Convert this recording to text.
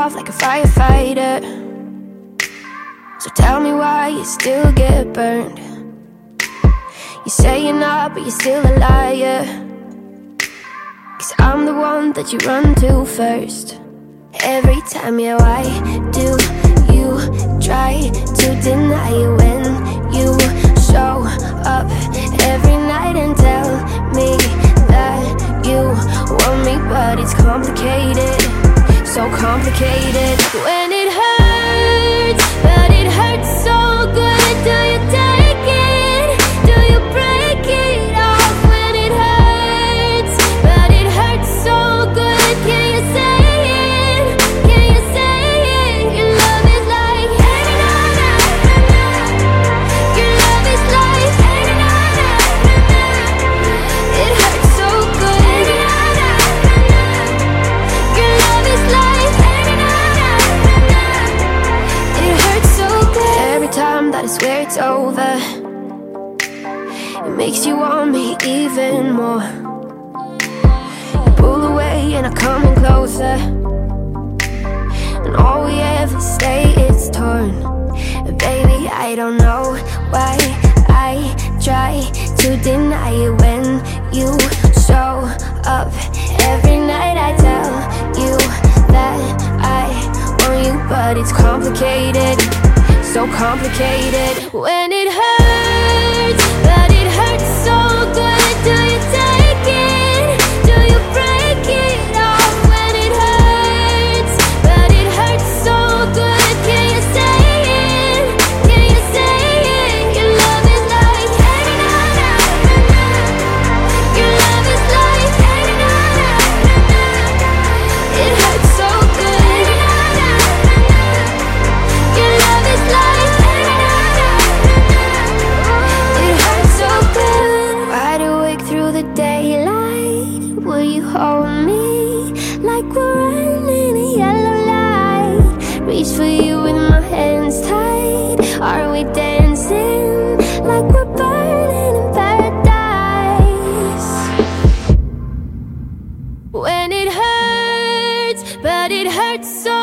off like a firefighter. So tell me why you still get burned. You say you're not, but you're still a liar. Cause I'm the one that you run to first. Every time, yeah, why do you try to deny it when you show up every night and tell me that you want me, but it's complicated, so complicated. When it's over, it makes you want me even more. You pull away and I come in closer. And all we ever say is torn. Baby, I don't know why I try to deny it when you show up. Every night I tell you that I want you, but it's complicated. Complicated. When it hurts, Reach for you with my hands tied. Are we dancing like we're burning in paradise? When it hurts, but it hurts so.